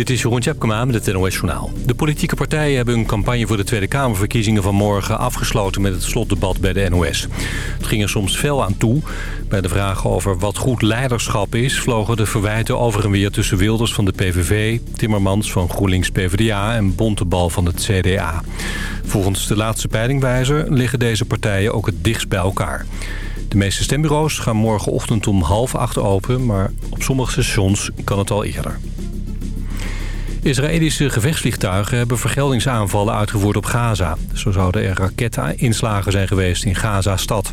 Dit is Jeroen Tjepkema met het NOS Journaal. De politieke partijen hebben hun campagne voor de Tweede Kamerverkiezingen van morgen afgesloten met het slotdebat bij de NOS. Het ging er soms fel aan toe. Bij de vraag over wat goed leiderschap is vlogen de verwijten over en weer tussen Wilders van de PVV, Timmermans van GroenLinks PvdA en Bontebal van het CDA. Volgens de laatste peilingwijzer liggen deze partijen ook het dichtst bij elkaar. De meeste stembureaus gaan morgenochtend om half acht open, maar op sommige stations kan het al eerder. Israëlische gevechtsvliegtuigen hebben vergeldingsaanvallen uitgevoerd op Gaza. Zo zouden er raketinslagen zijn geweest in Gaza-stad.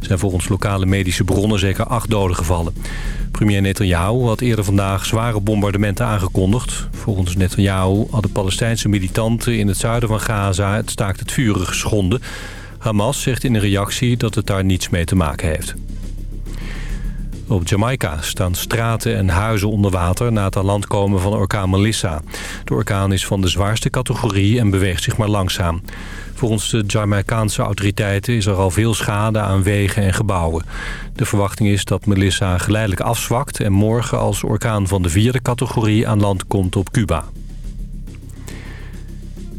Er zijn volgens lokale medische bronnen zeker acht doden gevallen. Premier Netanyahu had eerder vandaag zware bombardementen aangekondigd. Volgens Netanyahu hadden Palestijnse militanten in het zuiden van Gaza het staakt het vuren geschonden. Hamas zegt in een reactie dat het daar niets mee te maken heeft. Op Jamaica staan straten en huizen onder water na het aan land komen van orkaan Melissa. De orkaan is van de zwaarste categorie en beweegt zich maar langzaam. Volgens de Jamaicaanse autoriteiten is er al veel schade aan wegen en gebouwen. De verwachting is dat Melissa geleidelijk afzwakt en morgen als orkaan van de vierde categorie aan land komt op Cuba.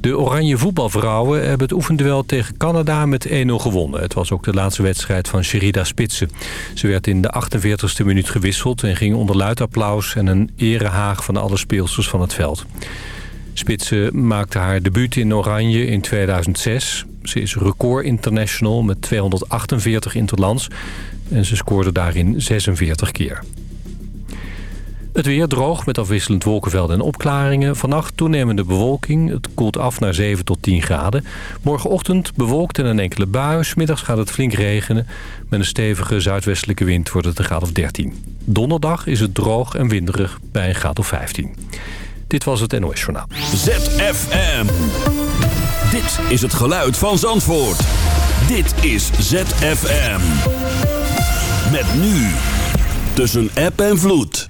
De Oranje voetbalvrouwen hebben het oefenduel tegen Canada met 1-0 gewonnen. Het was ook de laatste wedstrijd van Sherida Spitsen. Ze werd in de 48e minuut gewisseld en ging onder luid applaus... en een erehaag van alle speelsters van het veld. Spitsen maakte haar debuut in Oranje in 2006. Ze is record international met 248 interlands... en ze scoorde daarin 46 keer. Het weer droog met afwisselend wolkenvelden en opklaringen. Vannacht toenemende bewolking. Het koelt af naar 7 tot 10 graden. Morgenochtend bewolkt en een enkele bui. Middags gaat het flink regenen. Met een stevige zuidwestelijke wind wordt het een graad of 13. Donderdag is het droog en winderig bij een graad of 15. Dit was het NOS Journaal. ZFM. Dit is het geluid van Zandvoort. Dit is ZFM. Met nu. Tussen app en vloed.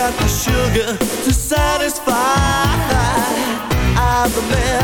got the sugar to satisfy. I'm the man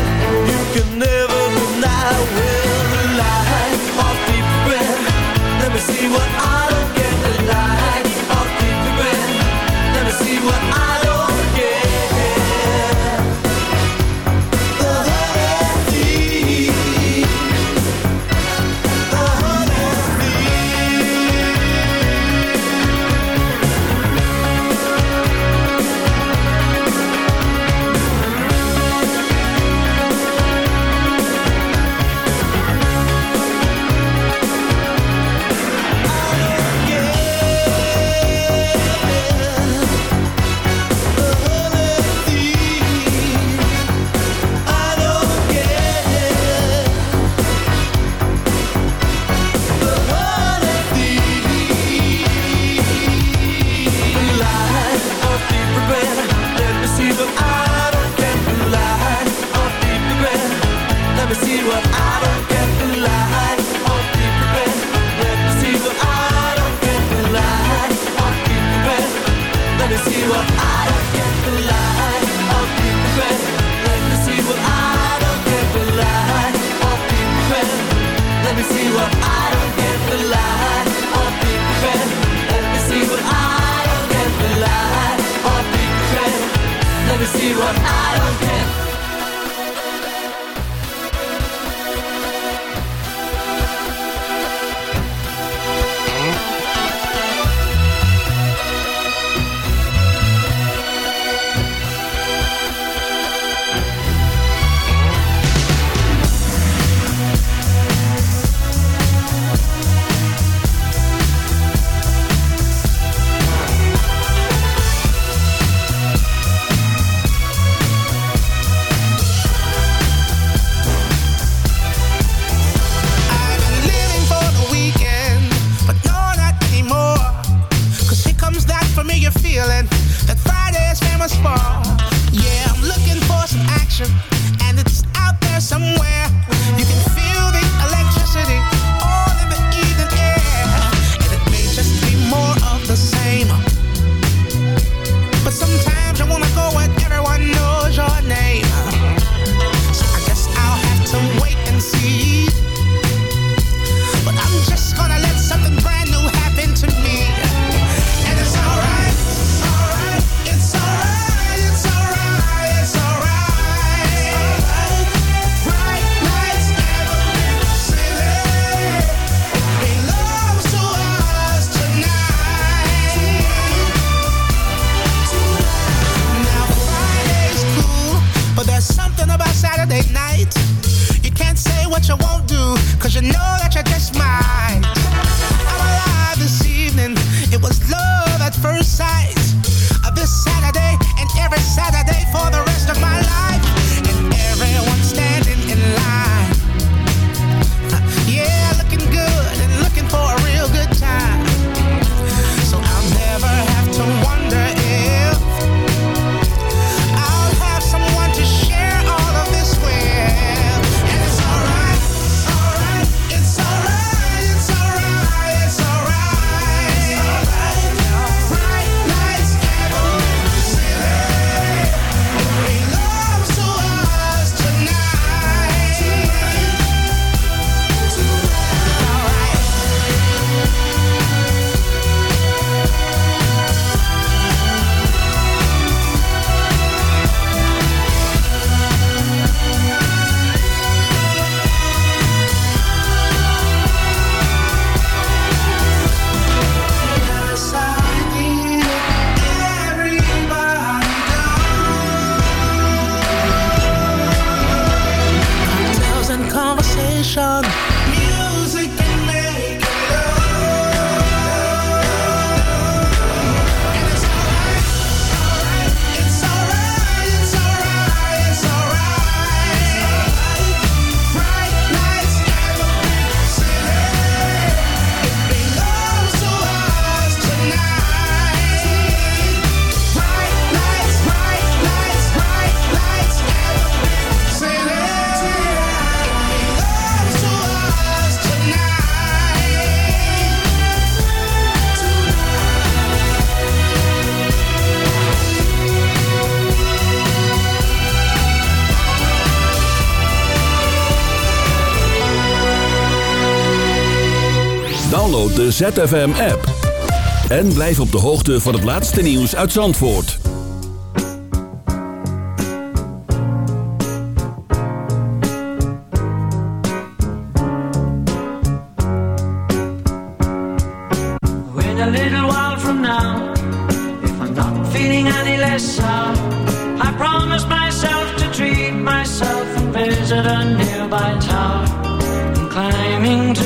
ZFM-app. En blijf op de hoogte van het laatste nieuws uit Zandvoort. When a little while from now, if I'm not feeling any less sound, I promise myself to treat myself and visit a nearby tower. And climbing to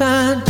sun.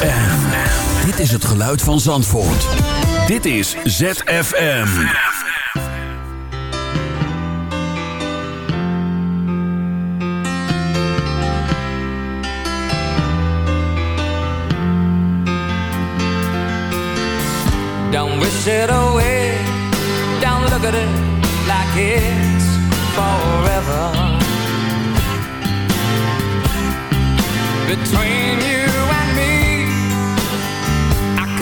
ZFM. Dit is het geluid van Zandvoort. Dit is ZFM. Don't wish it away. Don't look at it like it's forever. Between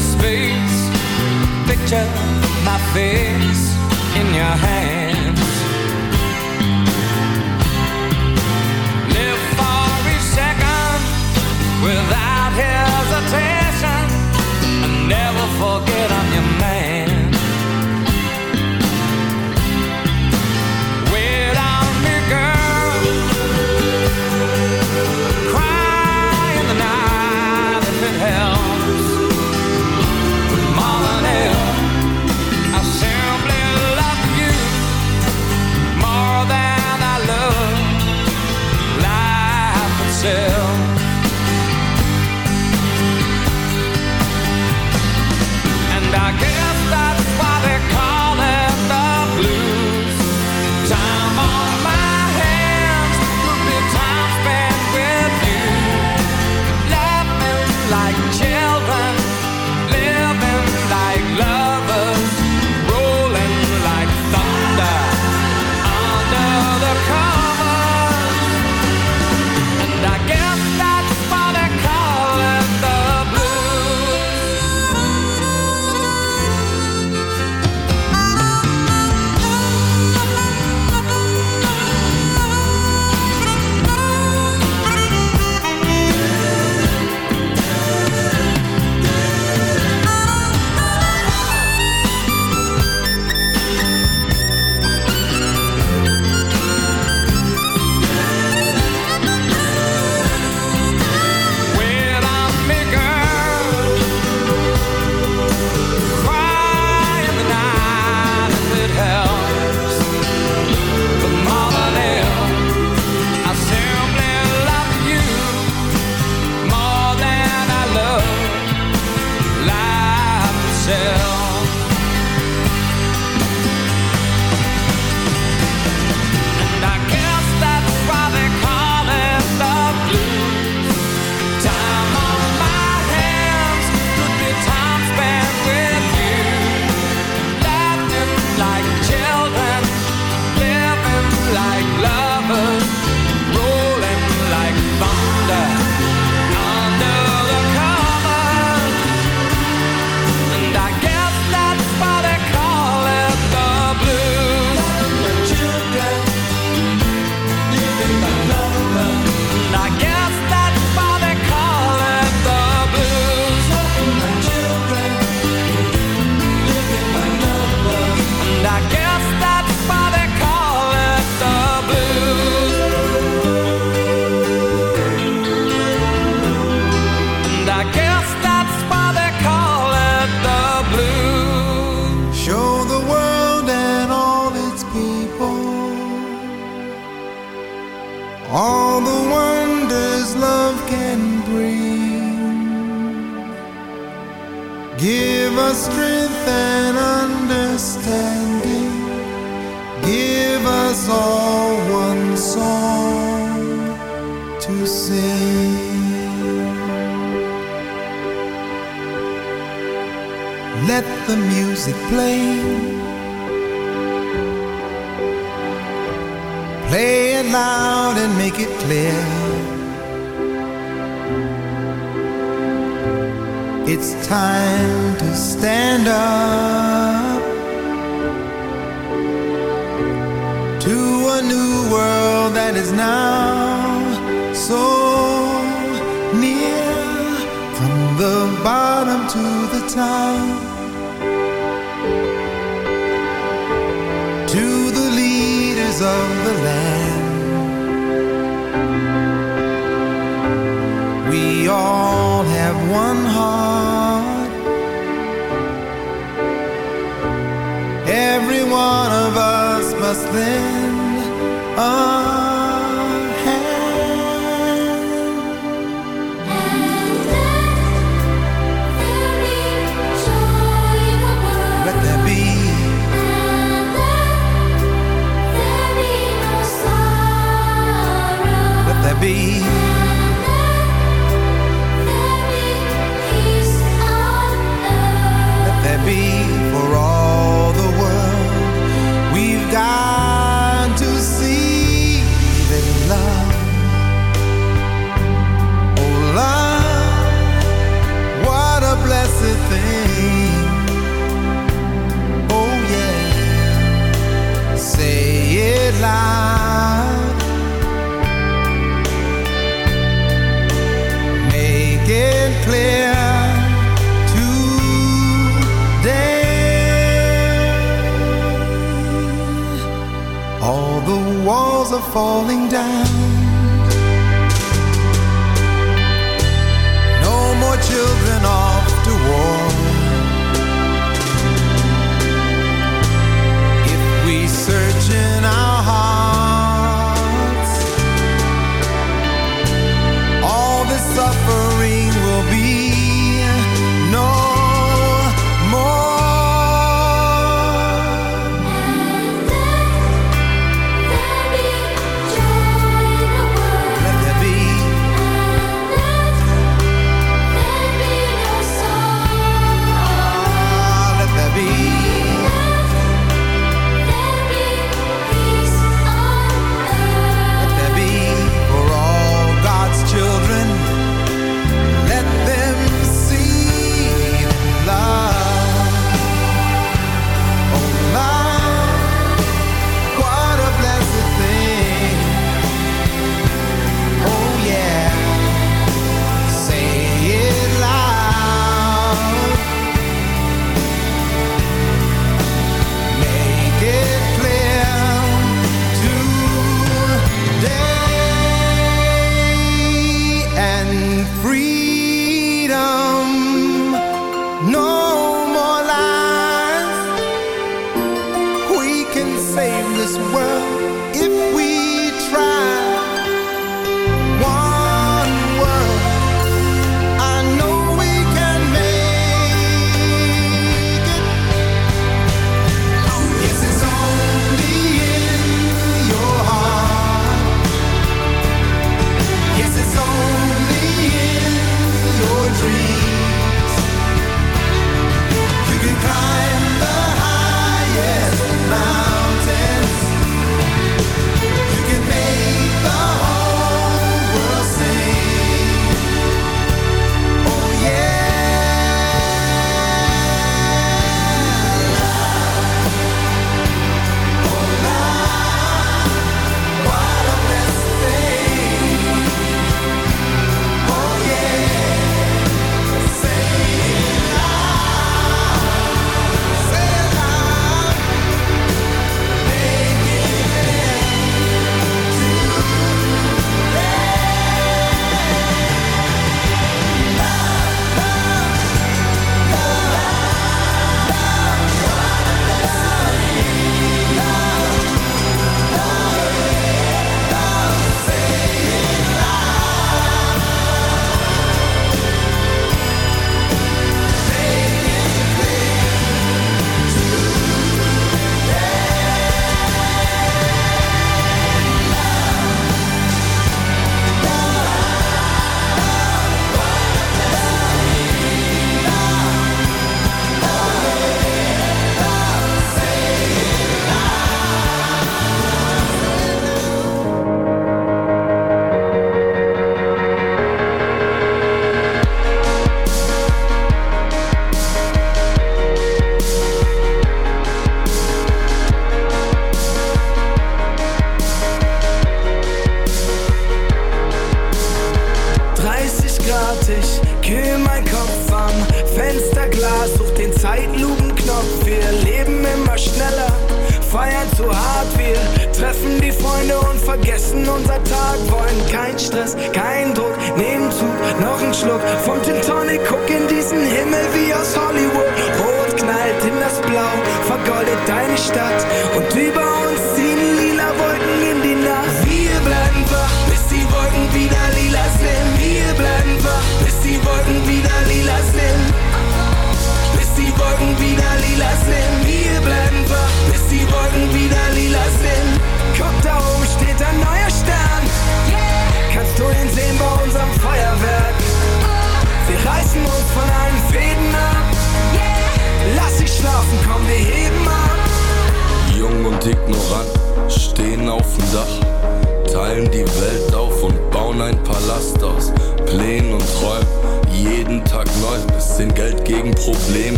space. Picture my face.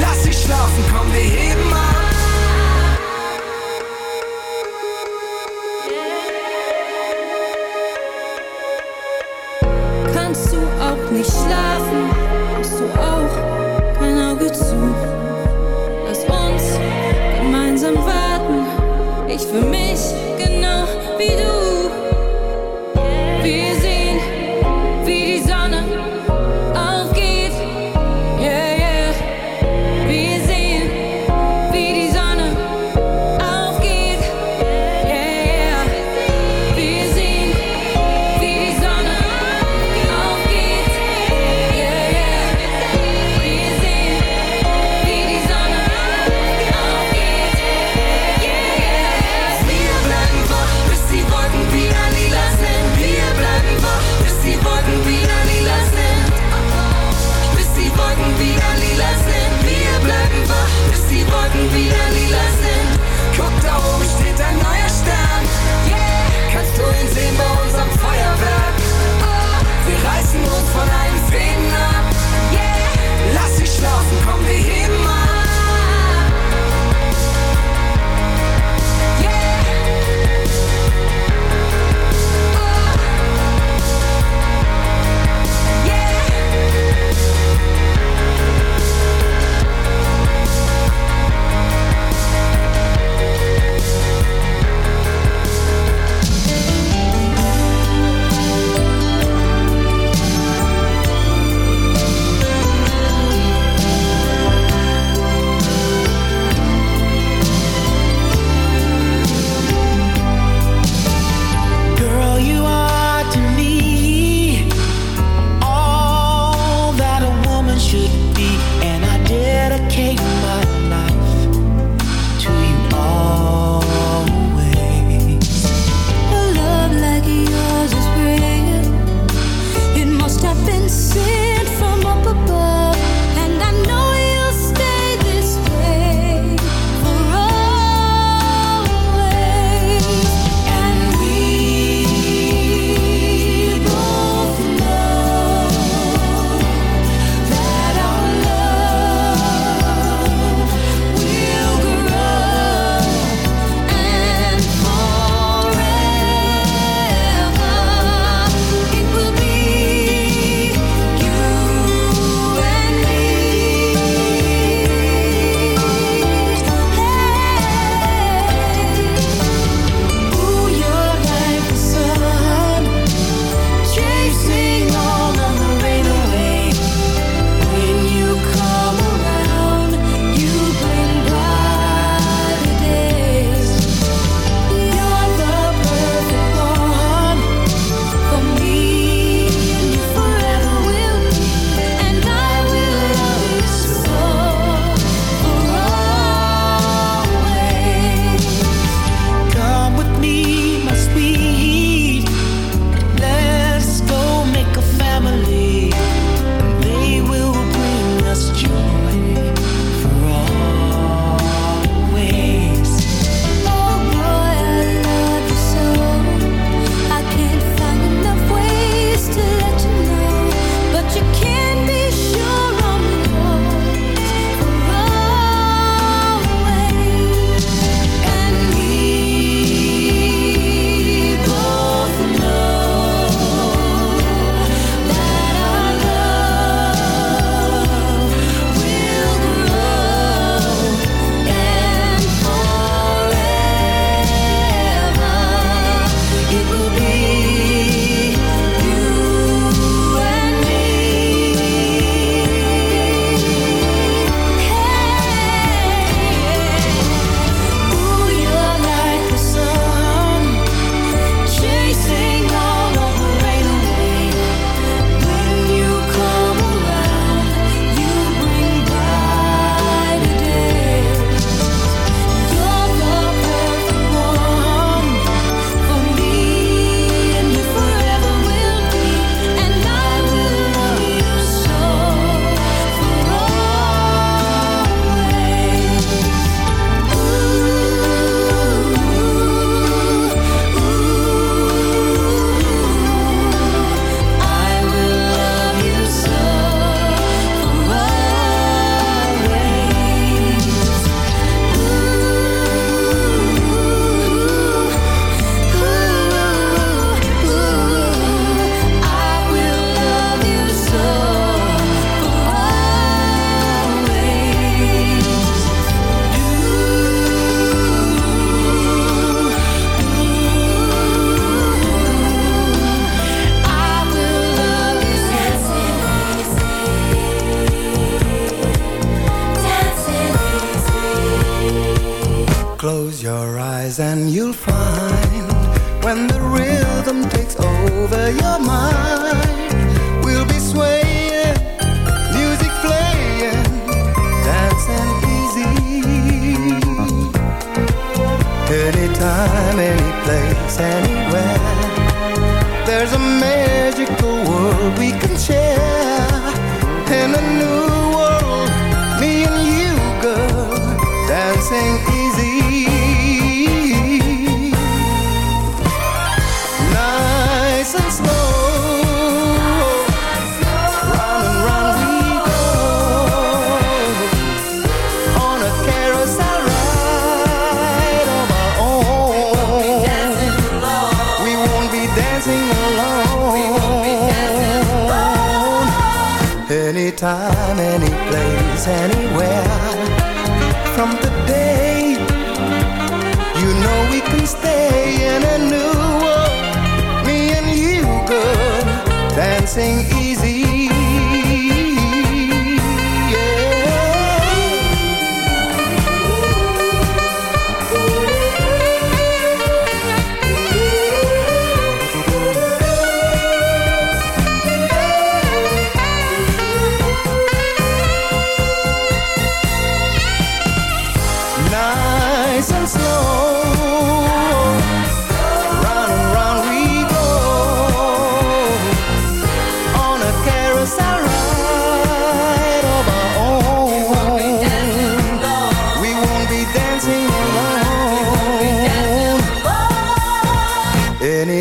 Lass dich schlafen, komm, wir heben ab. kannst du auch nicht schlafen, hast du auch kein Auge zu. Lass uns gemeinsam warten, ich für mich.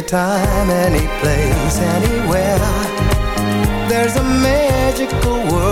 time, any place, anywhere. There's a magical world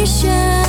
一些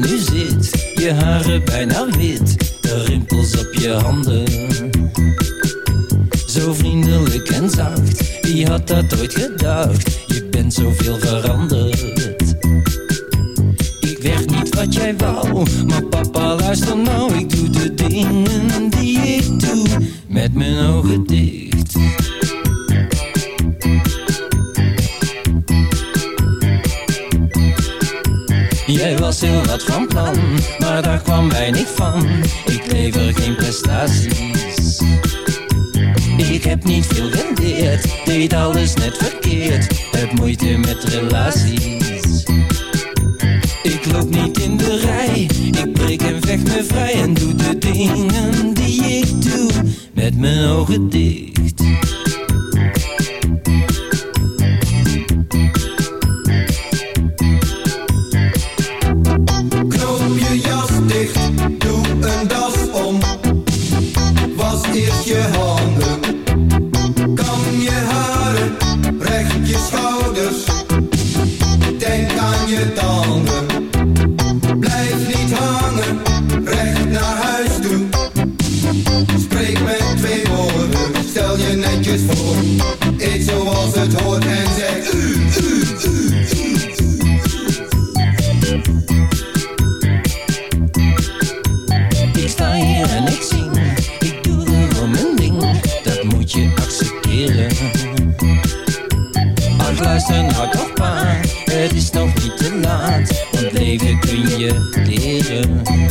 Nu zit je haren bijna wit, de rimpels op je handen. Zo vriendelijk en zacht, wie had dat ooit gedacht? Je bent zoveel maakt een hart op aan. Het is nog niet te laat, want leven kun je leren.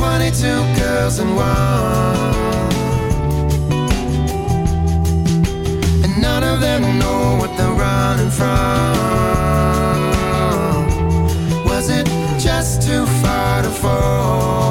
22 girls and one And none of them know what they're running from Was it just too far to fall?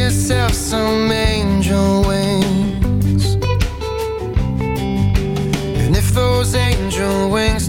yourself some angel wings. And if those angel wings